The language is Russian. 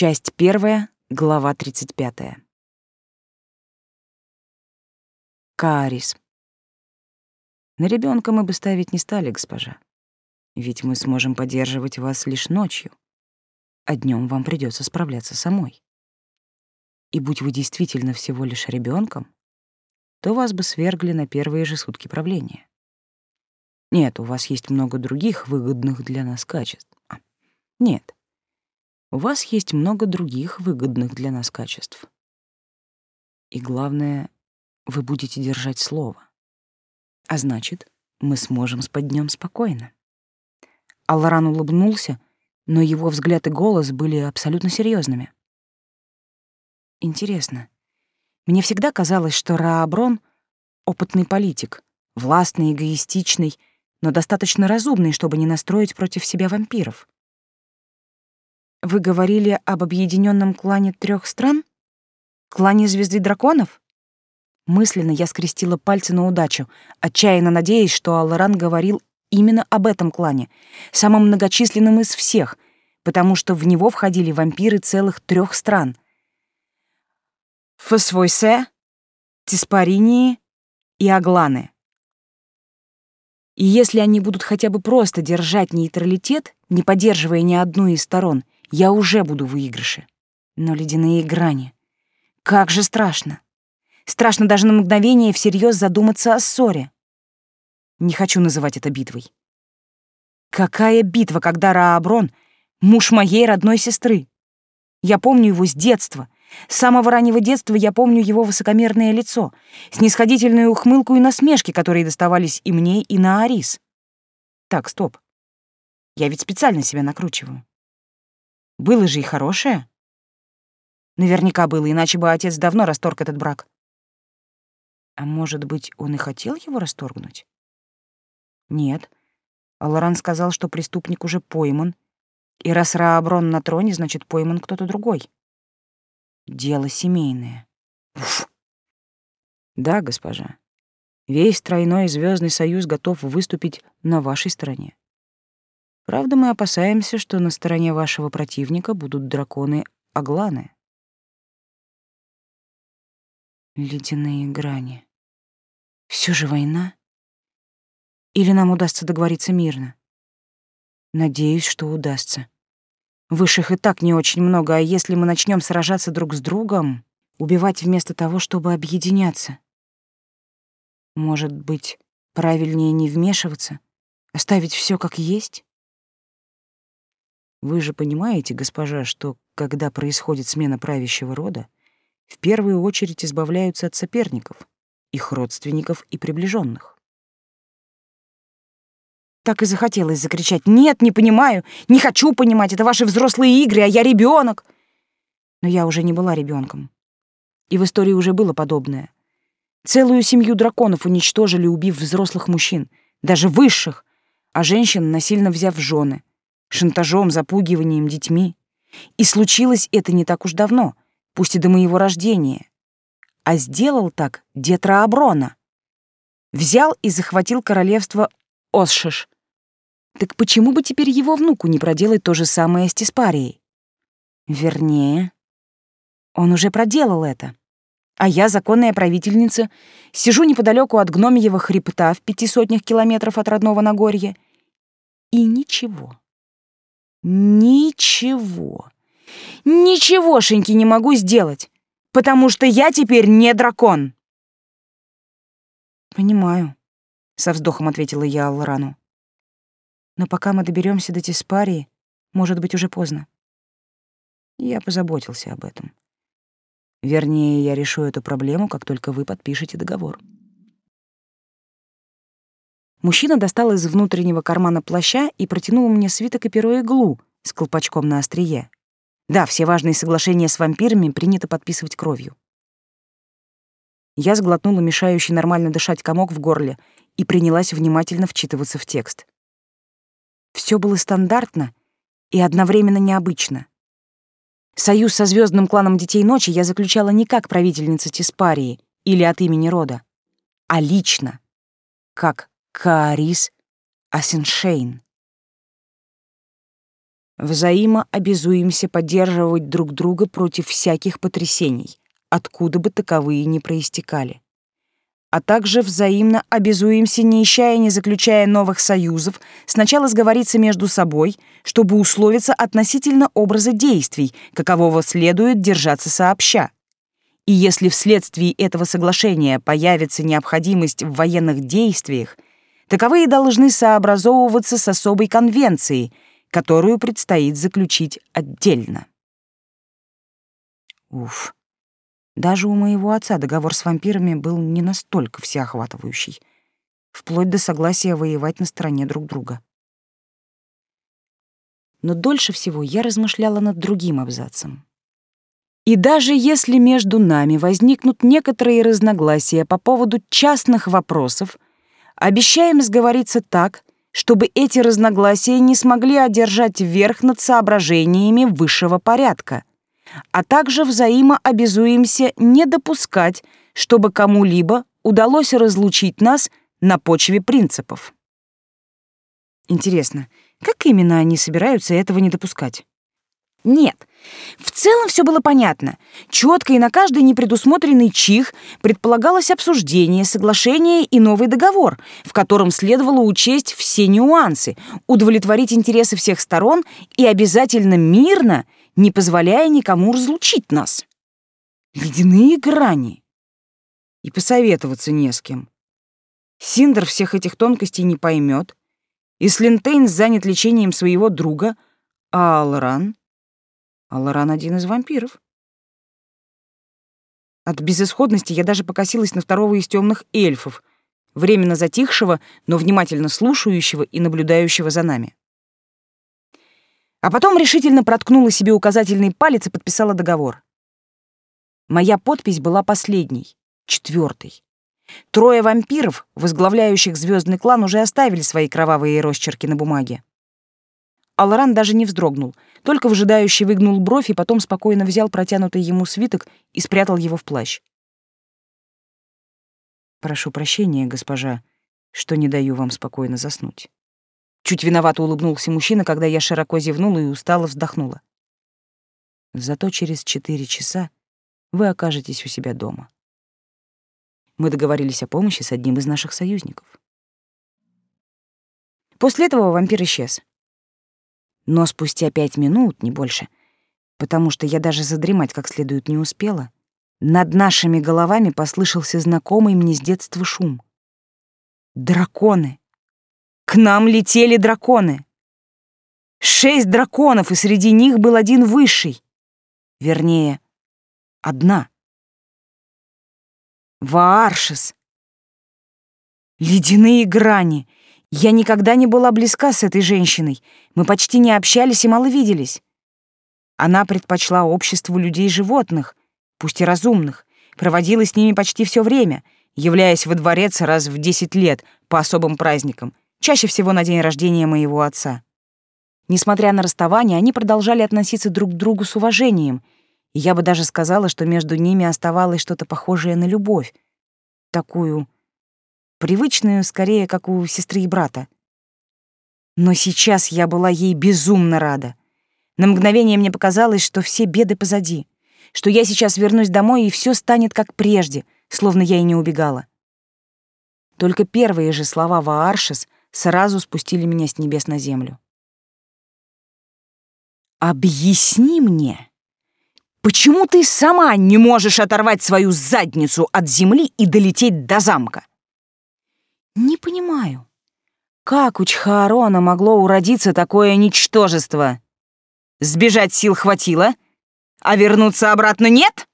Часть первая, глава 35. Каарис. На ребенка мы бы ставить не стали, госпожа. Ведь мы сможем поддерживать вас лишь ночью, а днем вам придется справляться самой. И будь вы действительно всего лишь ребенком, то вас бы свергли на первые же сутки правления. Нет, у вас есть много других выгодных для нас качеств. А, нет, у вас есть много других выгодных для нас качеств. И главное, вы будете держать слово. А значит, мы сможем спать днем спокойно. Алларан улыбнулся, но его взгляд и голос были абсолютно серьезными. Интересно. Мне всегда казалось, что Рааброн — опытный политик, властный, эгоистичный, но достаточно разумный, чтобы не настроить против себя вампиров. Вы говорили об объединенном клане трех стран? Клане Звезды Драконов? Мысленно я скрестила пальцы на удачу, отчаянно надеясь, что Алларан говорил именно об этом клане, самом многочисленном из всех, потому что в него входили вампиры целых трех стран — Фосвойсе, Тиспаринии и Агланы. И если они будут хотя бы просто держать нейтралитет, не поддерживая ни одну из сторон, я уже буду в выигрыше. Но ледяные грани. Как же страшно. Страшно даже на мгновение всерьез задуматься о ссоре. Не хочу называть это битвой. Какая битва, когда Рааброн — муж моей родной сестры? Я помню его с детства — с самого раннего детства я помню его высокомерное лицо, снисходительную ухмылку и насмешки, которые доставались и мне, и на Арис. Так, стоп. Я ведь специально себя накручиваю. Было же и хорошее. Наверняка было, иначе бы отец давно расторг этот брак. А может быть, он и хотел его расторгнуть? Нет. Аларан сказал, что преступник уже пойман, и раз Рааброн на троне, значит, пойман кто-то другой. Дело семейное. Уф. Да, госпожа. Весь тройной звездный союз готов выступить на вашей стороне. Правда, мы опасаемся, что на стороне вашего противника будут драконы-агланы. Ледяные грани. Все же война? Или нам удастся договориться мирно? Надеюсь, что удастся. Высших и так не очень много, а если мы начнем сражаться друг с другом, убивать вместо того, чтобы объединяться? Может быть, правильнее не вмешиваться, оставить все как есть? Вы же понимаете, госпожа, что когда происходит смена правящего рода, в первую очередь избавляются от соперников, их родственников и приближенных. Так и захотелось закричать «Нет, не понимаю, не хочу понимать, это ваши взрослые игры, а я ребенок. Но я уже не была ребенком. И в истории уже было подобное. Целую семью драконов уничтожили, убив взрослых мужчин, даже высших, а женщин насильно взяв в жены, шантажом, запугиванием детьми. И случилось это не так уж давно, пусть и до моего рождения. А сделал так дед Рааброна. Взял и захватил королевство Осшиш, так почему бы теперь его внуку не проделать то же самое с Тиспарией? Вернее, он уже проделал это. А я, законная правительница, сижу неподалеку от гномьего хребта в пяти сотнях километров от родного Нагорья. И ничего. Ничего. Ничегошеньки не могу сделать, потому что я теперь не дракон. Понимаю, со вздохом ответила я Алрану. Но пока мы доберемся до Тиспарии, может быть, уже поздно. Я позаботился об этом. Вернее, я решу эту проблему, как только вы подпишете договор. Мужчина достал из внутреннего кармана плаща и протянул мне свиток и перо иглу с колпачком на острие. Да, все важные соглашения с вампирами принято подписывать кровью. Я сглотнула мешающий нормально дышать комок в горле и принялась внимательно вчитываться в текст. Все было стандартно и одновременно необычно. Союз со звездным кланом Детей Ночи я заключала не как правительница Тиспарии или от имени рода, а лично, как Каарис Асеншейн. Взаимообязуемся поддерживать друг друга против всяких потрясений, откуда бы таковые ни проистекали. А также взаимно обязуемся, не ища и не заключая новых союзов, сначала сговориться между собой, чтобы условиться относительно образа действий, какового следует держаться сообща. И если вследствие этого соглашения появится необходимость в военных действиях, таковые должны сообразовываться с особой конвенцией, которую предстоит заключить отдельно. Уф. Даже у моего отца договор с вампирами был не настолько всеохватывающий, вплоть до согласия воевать на стороне друг друга. Но дольше всего я размышляла над другим абзацем. И даже если между нами возникнут некоторые разногласия по поводу частных вопросов, обещаем сговориться так, чтобы эти разногласия не смогли одержать верх над соображениями высшего порядка, а также взаимообязуемся не допускать, чтобы кому-либо удалось разлучить нас на почве принципов. Интересно, как именно они собираются этого не допускать? Нет, в целом все было понятно. Четко и на каждый непредусмотренный чих предполагалось обсуждение, соглашение и новый договор, в котором следовало учесть все нюансы, удовлетворить интересы всех сторон и обязательно мирно, не позволяя никому разлучить нас. Ледяные грани. И посоветоваться не с кем. Синдер всех этих тонкостей не поймет, и Слинтейн занят лечением своего друга, а Алран а Лоран один из вампиров. От безысходности я даже покосилась на второго из темных эльфов, временно затихшего, но внимательно слушающего и наблюдающего за нами. А потом решительно проткнула себе указательный палец и подписала договор. Моя подпись была последней, четвертой. Трое вампиров, возглавляющих звездный клан, уже оставили свои кровавые росчерки на бумаге. Алран даже не вздрогнул, только выжидающий выгнул бровь и потом спокойно взял протянутый ему свиток и спрятал его в плащ. «Прошу прощения, госпожа, что не даю вам спокойно заснуть». Чуть виновато улыбнулся мужчина, когда я широко зевнула и устало вздохнула. «Зато через четыре часа вы окажетесь у себя дома. Мы договорились о помощи с одним из наших союзников». После этого вампир исчез. Но спустя пять минут, не больше, потому что я даже задремать как следует не успела, над нашими головами послышался знакомый мне с детства шум. Драконы! К нам летели драконы! Шесть драконов, и среди них был один высший. Вернее, одна. Вааршис. Ледяные грани — я никогда не была близка с этой женщиной. Мы почти не общались и мало виделись. Она предпочла обществу людей-животных, пусть и разумных, проводила с ними почти все время, являясь во дворец раз в десять лет по особым праздникам, чаще всего на день рождения моего отца. Несмотря на расставание, они продолжали относиться друг к другу с уважением, и я бы даже сказала, что между ними оставалось что-то похожее на любовь, такую привычную, скорее, как у сестры и брата. Но сейчас я была ей безумно рада. На мгновение мне показалось, что все беды позади, что я сейчас вернусь домой, и все станет как прежде, словно я и не убегала. Только первые же слова Вааршис сразу спустили меня с небес на землю. «Объясни мне, почему ты сама не можешь оторвать свою задницу от земли и долететь до замка?» Не понимаю, как у Чхаарона могло уродиться такое ничтожество? Сбежать сил хватило, а вернуться обратно нет?